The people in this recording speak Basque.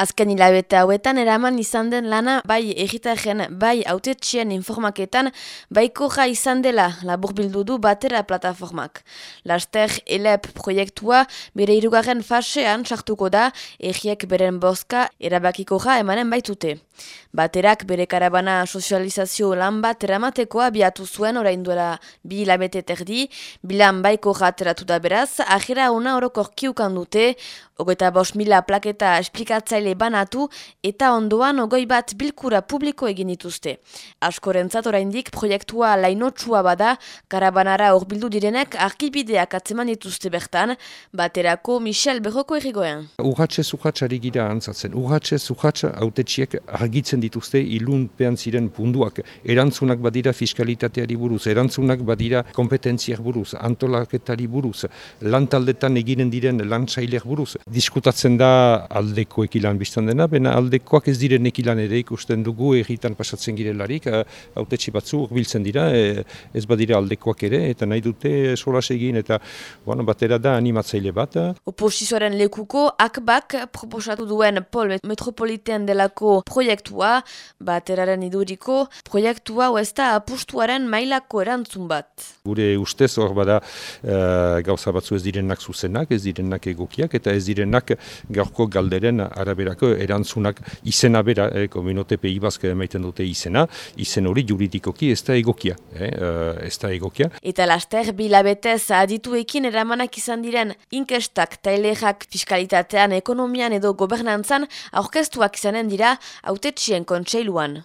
Azken hilabete hauetan eraman izan den lana bai egitaren bai autetxien informaketan baiko ja izan dela labur bildu du batera plataformak. Laster ELEP proiektua bere irugarren fasean sartuko da egiek beren boska erabakiko ja emanen baitute. Baterak bere karabana sozializazio lan bat eramatekoa biatu zuen orain duela bi hilabete terdi, bilan baiko jateratu da beraz, ajera una orokorkiukan dute, Ogeta bos mila plaketa esplikatzaile banatu eta ondoan ogoi bat bilkura publiko egin dituzte. Askorentzat oraindik proiektua lainotsua bada, karabanara horbildu direnek arkibideak atzeman dituzte bertan, baterako Michel Berroko errigoen. Urratxe zuhatxari gira antzatzen. Urratxe zuhatxa autetxiek argitzen dituzte ilunpean ziren punduak. Erantzunak badira fiskalitateari buruz, erantzunak badira kompetentziak buruz, antolaketari buruz, lantaldetan eginen diren lantzaileak buruz diskutatzen da aldeko ekilan biztan dena, bena aldekoak ez diren ekilan ere ikusten dugu egitan pasatzen girelarik, autetxi batzu biltzen dira, e, ez badira aldekoak ere, eta nahi dute solas egin, eta bueno, batera da animatzaile bat. Oposizioaren lekuko, akbak proposatu duen pol metropolitean delako proiektua, bateraren iduriko, proiektua ez da apustuaren mailako erantzun bat. Gure ustez hor bada e, gauza batzu ez direnak zuzenak, ez direnak egokiak, eta ez direnak gaurko galderen araberako erantzunak izena bera, eh, kominote pei bazke emaiten dute izena, izen hori juridikoki ez da egokia, eh, eh ez da egokia. Eta laster, bilabetez adituekin eramanak izan diren inkestak, tailerak, fiskalitatean, ekonomian edo gobernantzan aurkeztuak izanen dira autetxien kontseiluan.